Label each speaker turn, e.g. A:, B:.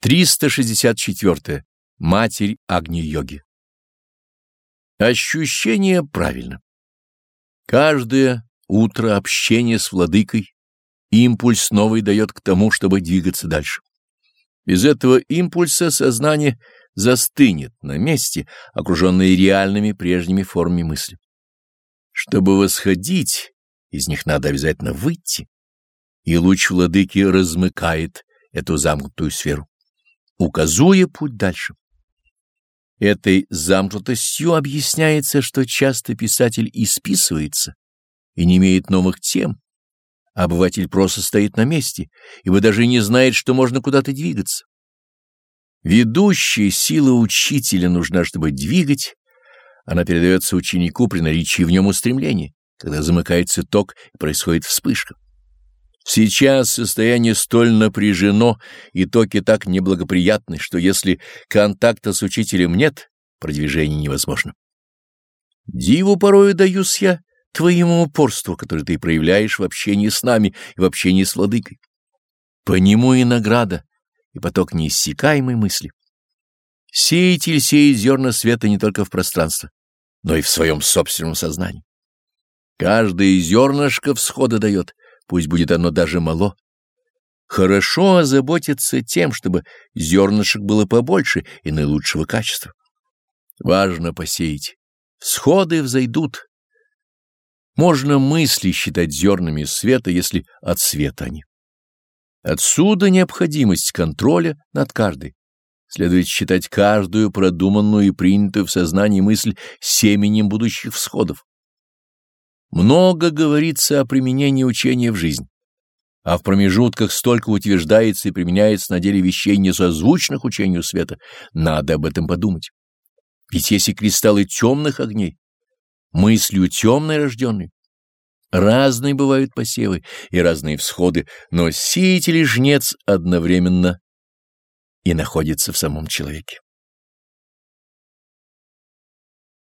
A: 364. Матерь Агни-йоги. Ощущение правильно. Каждое утро общение с владыкой импульс новый дает к тому, чтобы двигаться дальше. Без этого импульса сознание застынет на месте, окруженное реальными прежними формами мысли. Чтобы восходить, из них надо обязательно выйти, и луч владыки размыкает эту замкнутую сферу указуя путь дальше. Этой замкнутостью объясняется, что часто писатель исписывается и не имеет новых тем, обыватель просто стоит на месте, ибо даже не знает, что можно куда-то двигаться. Ведущая сила учителя нужна, чтобы двигать, она передается ученику при наличии в нем устремления, когда замыкается ток и происходит вспышка. Сейчас состояние столь напряжено и токи так неблагоприятны, что если контакта с учителем нет, продвижение невозможно. Диву порою даюсь я твоему упорству, которое ты проявляешь в общении с нами и в общении с владыкой. По нему и награда, и поток неиссякаемой мысли. Сеятель сеет зерна света не только в пространство, но и в своем собственном сознании. Каждое зернышко всхода дает — пусть будет оно даже мало. Хорошо озаботиться тем, чтобы зернышек было побольше и наилучшего качества. Важно посеять. Всходы взойдут. Можно мысли считать зернами света, если от света они. Отсюда необходимость контроля над каждой. Следует считать каждую продуманную и принятую в сознании мысль семенем будущих всходов. Много говорится о применении учения в жизнь, а в промежутках столько утверждается и применяется на деле вещей несозвучных учению света. Надо об этом подумать. Ведь если кристаллы темных огней, мыслью темной рожденной, разные бывают посевы и разные всходы, но сеятель и жнец одновременно и находится в самом человеке.